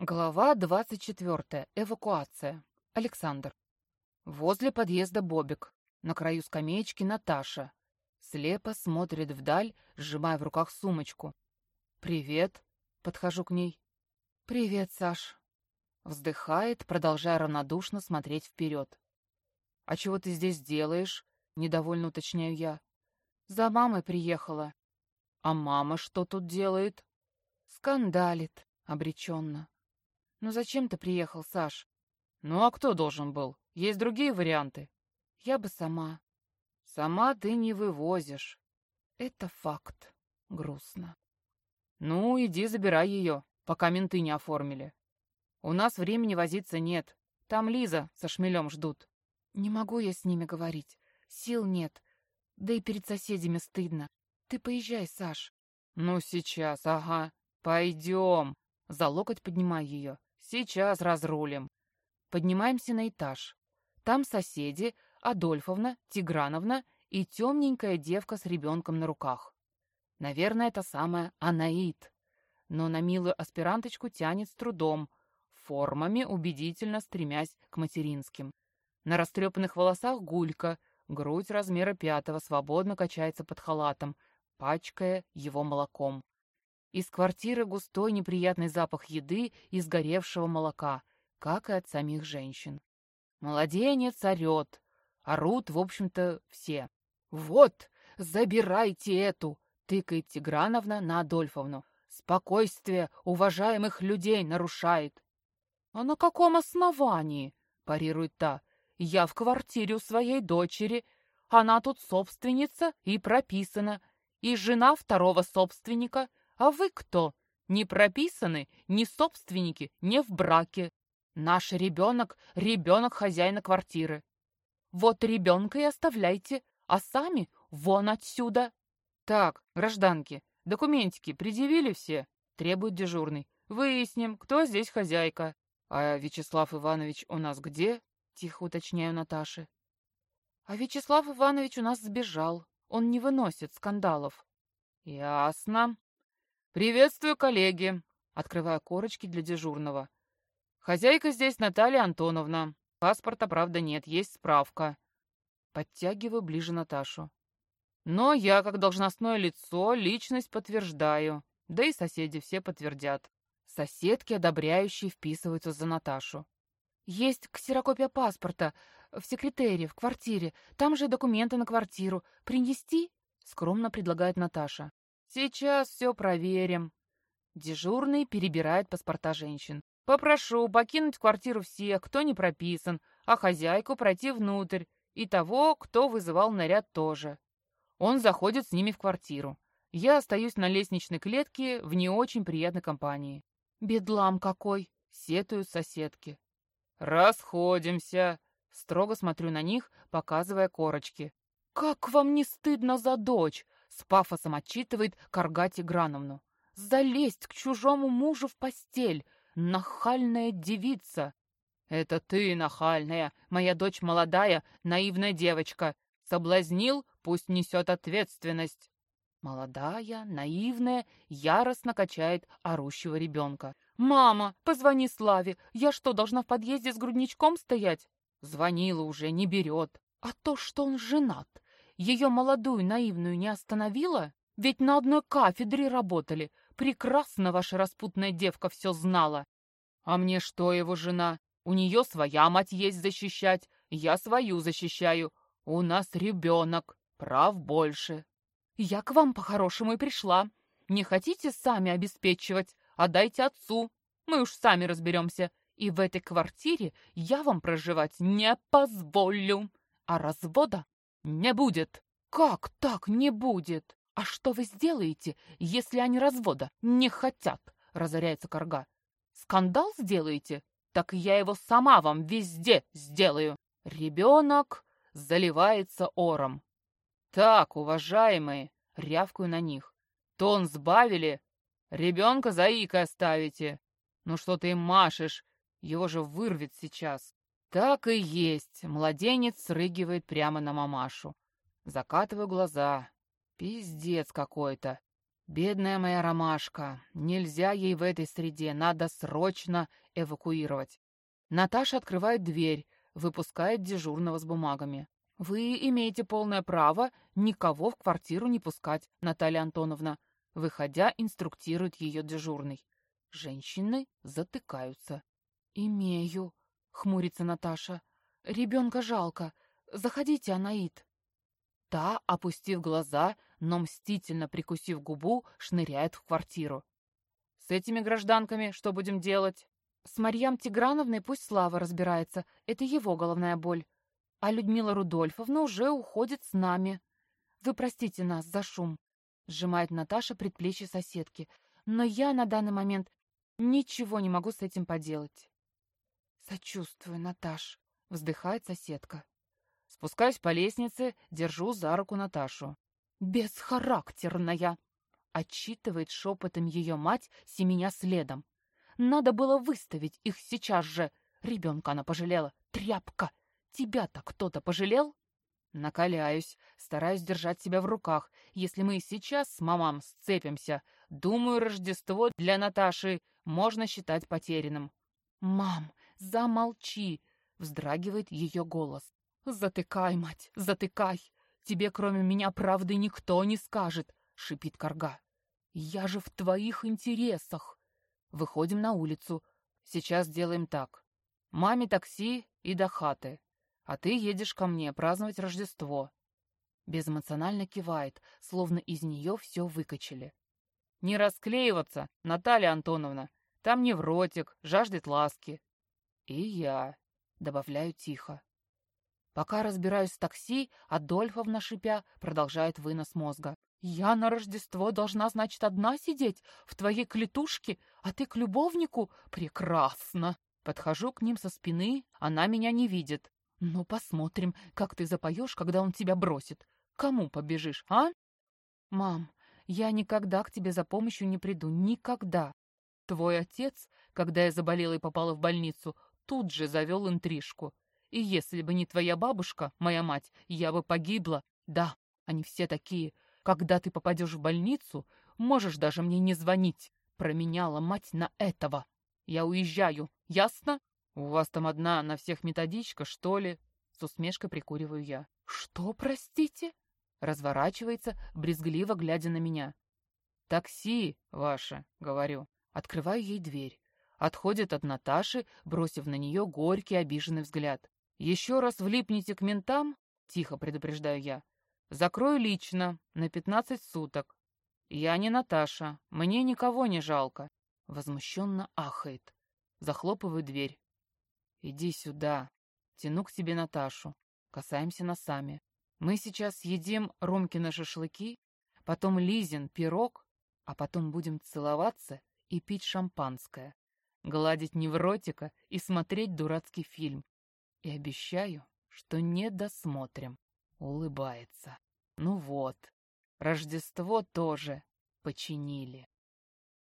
Глава 24. Эвакуация. Александр. Возле подъезда Бобик. На краю скамеечки Наташа. Слепо смотрит вдаль, сжимая в руках сумочку. «Привет!» — подхожу к ней. «Привет, Саш!» Вздыхает, продолжая равнодушно смотреть вперед. «А чего ты здесь делаешь?» — недовольно уточняю я. «За мамой приехала». «А мама что тут делает?» «Скандалит», — обреченно. «Ну зачем ты приехал, Саш?» «Ну а кто должен был? Есть другие варианты?» «Я бы сама». «Сама ты не вывозишь». «Это факт. Грустно». «Ну, иди забирай ее, пока менты не оформили. У нас времени возиться нет. Там Лиза со шмелем ждут». «Не могу я с ними говорить. Сил нет. Да и перед соседями стыдно. Ты поезжай, Саш». «Ну, сейчас, ага. Пойдем». За локоть поднимаю ее. Сейчас разрулим. Поднимаемся на этаж. Там соседи Адольфовна, Тиграновна и темненькая девка с ребенком на руках. Наверное, это самая Анаит. Но на милую аспиранточку тянет с трудом, формами убедительно стремясь к материнским. На растрепанных волосах гулька, грудь размера пятого свободно качается под халатом, пачкая его молоком. Из квартиры густой неприятный запах еды и сгоревшего молока, как и от самих женщин. Младенец орет. Орут, в общем-то, все. «Вот, забирайте эту!» — тыкает Тиграновна на Адольфовну. «Спокойствие уважаемых людей нарушает». «А на каком основании?» — парирует та. «Я в квартире у своей дочери. Она тут собственница и прописана. И жена второго собственника. А вы кто? Не прописаны, не собственники, не в браке. Наш ребенок — ребенок хозяина квартиры. Вот ребенка и оставляйте, а сами вон отсюда. Так, гражданки, документики предъявили все? Требует дежурный. Выясним, кто здесь хозяйка. А Вячеслав Иванович у нас где? Тихо уточняю Наташе. А Вячеслав Иванович у нас сбежал. Он не выносит скандалов. Ясно. «Приветствую, коллеги!» Открываю корочки для дежурного. «Хозяйка здесь Наталья Антоновна. Паспорта, правда, нет, есть справка». Подтягиваю ближе Наташу. «Но я, как должностное лицо, личность подтверждаю. Да и соседи все подтвердят». Соседки, одобряющие, вписываются за Наташу. «Есть ксерокопия паспорта. В секретаре, в квартире. Там же документы на квартиру. Принести?» — скромно предлагает Наташа. Сейчас все проверим. Дежурный перебирает паспорта женщин. Попрошу покинуть квартиру всех, кто не прописан, а хозяйку пройти внутрь, и того, кто вызывал наряд тоже. Он заходит с ними в квартиру. Я остаюсь на лестничной клетке в не очень приятной компании. «Бедлам какой!» — сетуют соседки. «Расходимся!» — строго смотрю на них, показывая корочки. «Как вам не стыдно за дочь? С пафосом отчитывает Карга Тиграновну. «Залезть к чужому мужу в постель! Нахальная девица!» «Это ты, нахальная, моя дочь молодая, наивная девочка. Соблазнил, пусть несет ответственность». Молодая, наивная, яростно качает орущего ребенка. «Мама, позвони Славе. Я что, должна в подъезде с грудничком стоять?» Звонила уже, не берет. «А то, что он женат, ее молодую наивную не остановила? Ведь на одной кафедре работали. Прекрасно ваша распутная девка все знала. А мне что его жена? У нее своя мать есть защищать, я свою защищаю. У нас ребенок, прав больше. Я к вам по-хорошему и пришла. Не хотите сами обеспечивать, отдайте отцу. Мы уж сами разберемся. И в этой квартире я вам проживать не позволю. А развода «Не будет!» «Как так не будет? А что вы сделаете, если они развода не хотят?» — разоряется Карга. «Скандал сделаете? Так я его сама вам везде сделаю!» Ребенок заливается ором. «Так, уважаемые!» — рявкаю на них. «Тон сбавили? Ребенка заикой оставите! Ну что ты машешь? Его же вырвет сейчас!» Так и есть. Младенец срыгивает прямо на мамашу. Закатываю глаза. Пиздец какой-то. Бедная моя ромашка. Нельзя ей в этой среде. Надо срочно эвакуировать. Наташа открывает дверь, выпускает дежурного с бумагами. «Вы имеете полное право никого в квартиру не пускать, Наталья Антоновна», выходя, инструктирует ее дежурный. Женщины затыкаются. «Имею», — хмурится Наташа. «Ребенка жалко. Заходите, Анаит». Та, опустив глаза, но мстительно прикусив губу, шныряет в квартиру. «С этими гражданками что будем делать?» «С Марьям Тиграновной пусть Слава разбирается. Это его головная боль. А Людмила Рудольфовна уже уходит с нами. Вы простите нас за шум», — сжимает Наташа предплечье соседки. «Но я на данный момент ничего не могу с этим поделать». «Сочувствую, Наташ», — вздыхает соседка. Спускаюсь по лестнице, держу за руку Наташу. «Бесхарактерная!» — отчитывает шепотом ее мать, семеня следом. «Надо было выставить их сейчас же. Ребенка она пожалела. Тряпка! Тебя-то кто-то пожалел?» Накаляюсь, стараюсь держать себя в руках. Если мы сейчас с мамам сцепимся, думаю, Рождество для Наташи можно считать потерянным. «Мам, замолчи!» — вздрагивает ее голос. «Затыкай, мать, затыкай! Тебе, кроме меня, правды никто не скажет!» — шипит Карга. «Я же в твоих интересах!» Выходим на улицу. Сейчас делаем так. Маме такси и до хаты. А ты едешь ко мне праздновать Рождество. Безэмоционально кивает, словно из нее все выкачали. Не расклеиваться, Наталья Антоновна. Там невротик, жаждет ласки. И я, добавляю тихо. Пока разбираюсь с такси, Адольфовна, шипя, продолжает вынос мозга. «Я на Рождество должна, значит, одна сидеть в твоей клетушке, а ты к любовнику? Прекрасно!» Подхожу к ним со спины, она меня не видит. «Ну, посмотрим, как ты запоешь, когда он тебя бросит. Кому побежишь, а?» «Мам, я никогда к тебе за помощью не приду. Никогда. Твой отец, когда я заболела и попала в больницу, тут же завел интрижку. И если бы не твоя бабушка, моя мать, я бы погибла. Да, они все такие. Когда ты попадешь в больницу, можешь даже мне не звонить. Променяла мать на этого. Я уезжаю, ясно? У вас там одна на всех методичка, что ли? С усмешкой прикуриваю я. Что, простите? Разворачивается, брезгливо глядя на меня. «Такси ваше», — говорю. Открываю ей дверь. Отходит от Наташи, бросив на нее горький обиженный взгляд. «Еще раз влипните к ментам, — тихо предупреждаю я, — закрою лично на пятнадцать суток. Я не Наташа, мне никого не жалко». Возмущенно ахает. Захлопываю дверь. «Иди сюда». Тяну к себе Наташу. Касаемся носами. Мы сейчас съедим Ромкины шашлыки, потом Лизин пирог, а потом будем целоваться и пить шампанское, гладить невротика и смотреть дурацкий фильм. И обещаю, что не досмотрим. Улыбается. Ну вот, Рождество тоже починили.